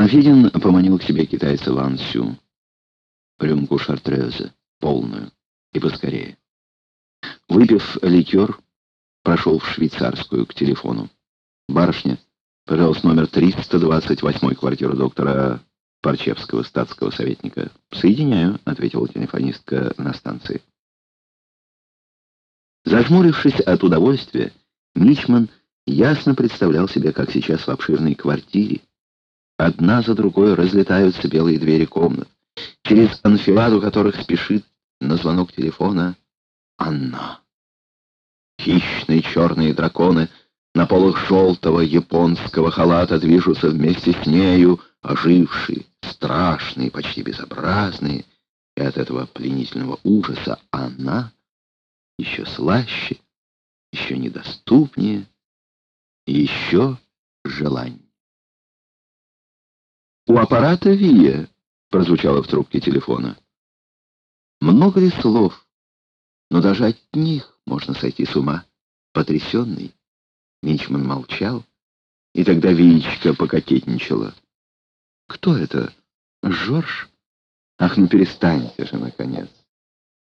Панафидин поманил к себе китайца Ван Сю. Рюмку шартреза, полную, и поскорее. Выпив ликер, прошел в швейцарскую к телефону. «Барышня, пожалуйста, номер 328 квартира доктора Парчевского, статского советника». «Соединяю», — ответила телефонистка на станции. Зажмурившись от удовольствия, Мичман ясно представлял себе, как сейчас в обширной квартире одна за другой разлетаются белые двери комнат, через анфиладу которых спешит на звонок телефона Анна. Хищные черные драконы на полах желтого японского халата движутся вместе с нею, ожившие, страшные, почти безобразные, и от этого пленительного ужаса она еще слаще, еще недоступнее, еще желание. «У аппарата Вия», — прозвучало в трубке телефона. Много ли слов, но даже от них можно сойти с ума. Потрясенный, Мичман молчал, и тогда Виечка пококетничала. «Кто это? Жорж? Ах, ну перестаньте же, наконец!»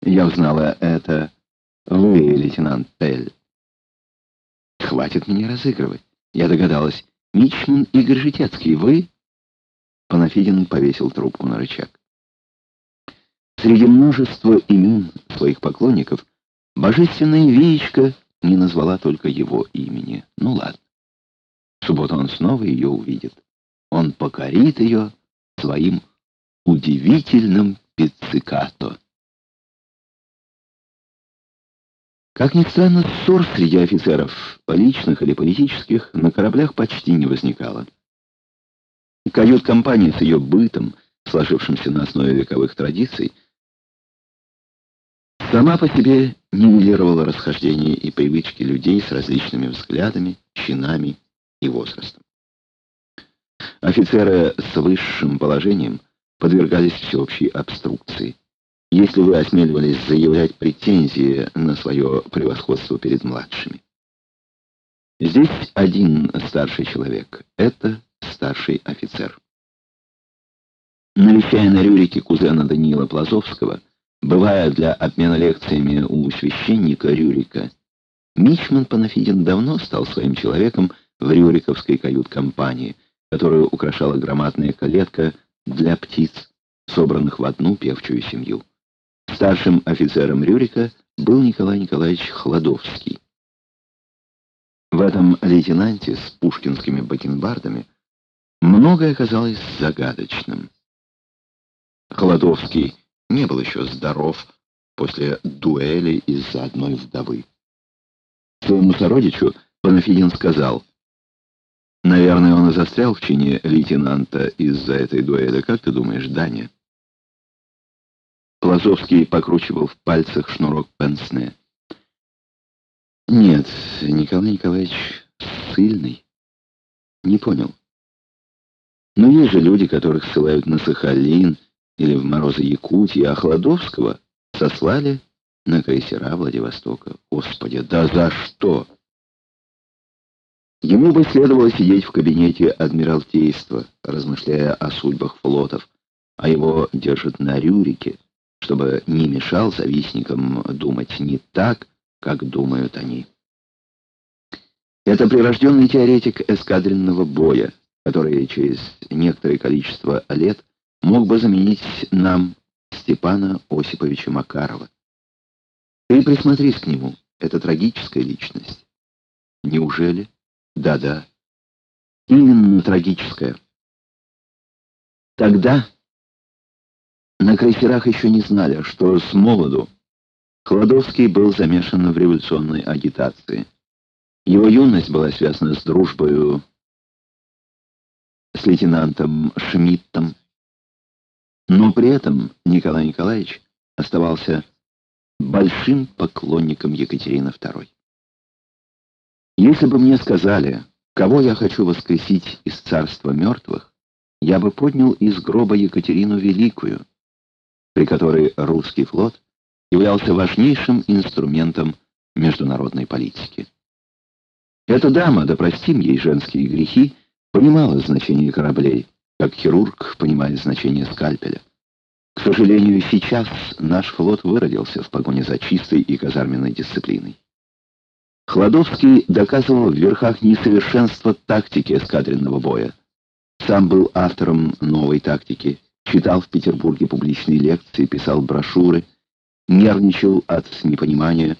Я узнала это вы, лейтенант Тель. Хватит меня разыгрывать. Я догадалась. Мичман Игорь Житецкий, вы? Панафидин повесил трубку на рычаг. Среди множества имен своих поклонников божественная Веечка не назвала только его имени. Ну ладно. В субботу он снова ее увидит. Он покорит ее своим удивительным пиццикато. Как ни странно, ссор среди офицеров, личных или политических, на кораблях почти не возникало. Кают-компания с ее бытом, сложившимся на основе вековых традиций, сама по себе нивелировала расхождения и привычки людей с различными взглядами, чинами и возрастом. Офицеры с высшим положением подвергались всеобщей обструкции. Если вы осмеливались заявлять претензии на свое превосходство перед младшими. Здесь один старший человек — это старший офицер. Навещая на Рюрике кузена Даниила Плазовского, бывая для обмена лекциями у священника Рюрика, Мичман Панафидин давно стал своим человеком в рюриковской кают-компании, которую украшала громадная калетка для птиц, собранных в одну певчую семью. Старшим офицером Рюрика был Николай Николаевич Хладовский. В этом лейтенанте с пушкинскими бакенбардами многое казалось загадочным. Холодовский не был еще здоров после дуэли из-за одной вдовы. Своему сородичу Панафидин сказал, «Наверное, он и застрял в чине лейтенанта из-за этой дуэли. Как ты думаешь, Даня?» Плазовский покручивал в пальцах шнурок пенсне. «Нет, Николай Николаевич сильный. Не понял. Но есть же люди, которых ссылают на Сахалин или в морозы Якутии, а Хладовского сослали на крейсера Владивостока. Господи, да за что? Ему бы следовало сидеть в кабинете Адмиралтейства, размышляя о судьбах флотов, а его держат на Рюрике, чтобы не мешал завистникам думать не так, как думают они. Это прирожденный теоретик эскадренного боя, который через некоторое количество лет мог бы заменить нам Степана Осиповича Макарова. Ты присмотрись к нему, это трагическая личность. Неужели? Да-да. Именно трагическая. Тогда на крейсерах еще не знали, что с молоду Кладовский был замешан в революционной агитации. Его юность была связана с дружбой с лейтенантом Шмидтом. Но при этом Николай Николаевич оставался большим поклонником Екатерины II. Если бы мне сказали, кого я хочу воскресить из царства мертвых, я бы поднял из гроба Екатерину Великую, при которой русский флот являлся важнейшим инструментом международной политики. Эта дама, да простим ей женские грехи, понимала значение кораблей, как хирург понимает значение скальпеля. К сожалению, сейчас наш флот выродился в погоне за чистой и казарменной дисциплиной. Хладовский доказывал в верхах несовершенство тактики эскадренного боя. Сам был автором новой тактики, читал в Петербурге публичные лекции, писал брошюры, нервничал от непонимания,